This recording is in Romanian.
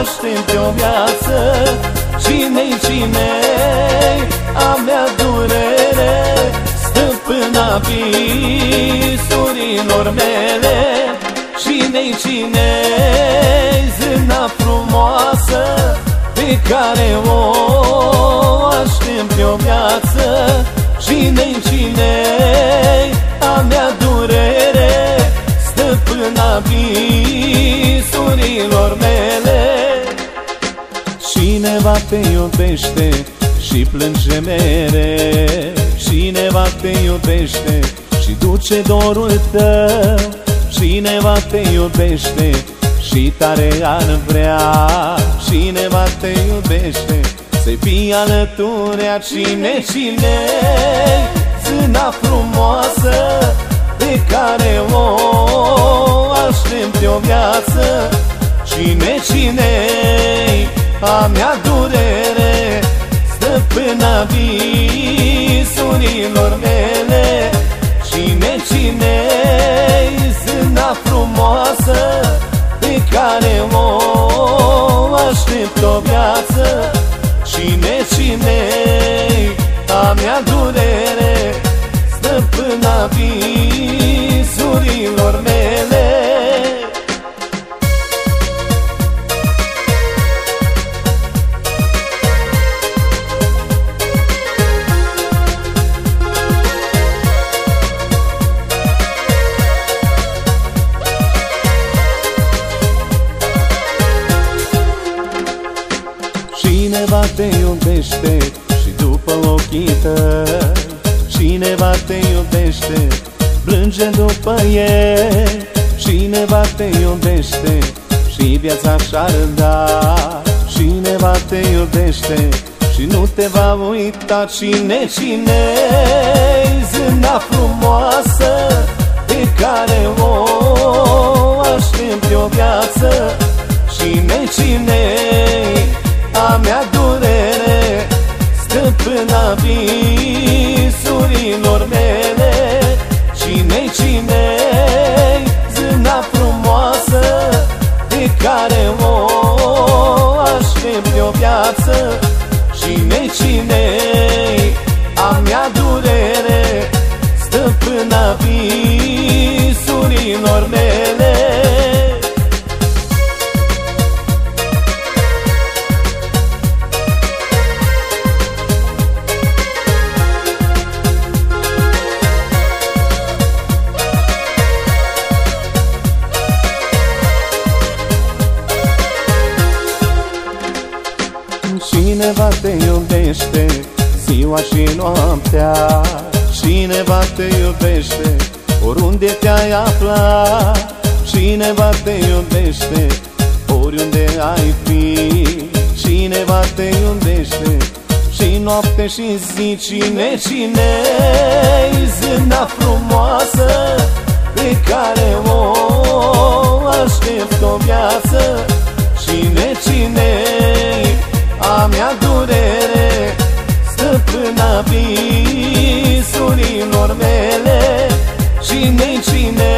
aștept o viață Cine-i cine a mea durere Stăpâna visurilor mele. Cine-i cine zâna frumoasă Pe care o aștept o viață? Cine-i cine a mea durere te iubește și plânge mere Cineva te iubește și duce dorul tău? Cineva te iubește și tare ar vrea? Cineva te iubește? Să-i fii alăturea Cine, cine? Zâna frumoasă pe care o aștept o viață. Cine, cine visurilor mele Cine, cine zâna frumoasă Pe care o aștept o viață Cine, cine a mea durere Stăpâna visurilor mele Cineva te iubește și după ochii tăi Cineva te iubește, plânge după el. Cineva te iubește și viața și-ar da Cineva te iubește și nu te va uita Cine, cine zâna frumoasă Pe care o aștept o viață. Cine, cine a mea durere Stăpâna visurilor mele Cine-i cine zâna frumoasă Pe care o aștept o viață. Cine-i cine a mea durere ziua și noaptea. Cineva te iubește oriunde te-ai afla? Cineva te iubește oriunde ai fi? Cineva te iubește și noapte și zi Cine, cine zâna frumoasă Pe care o aștept o viață. Cine, cine visurilor mele Cine-i cine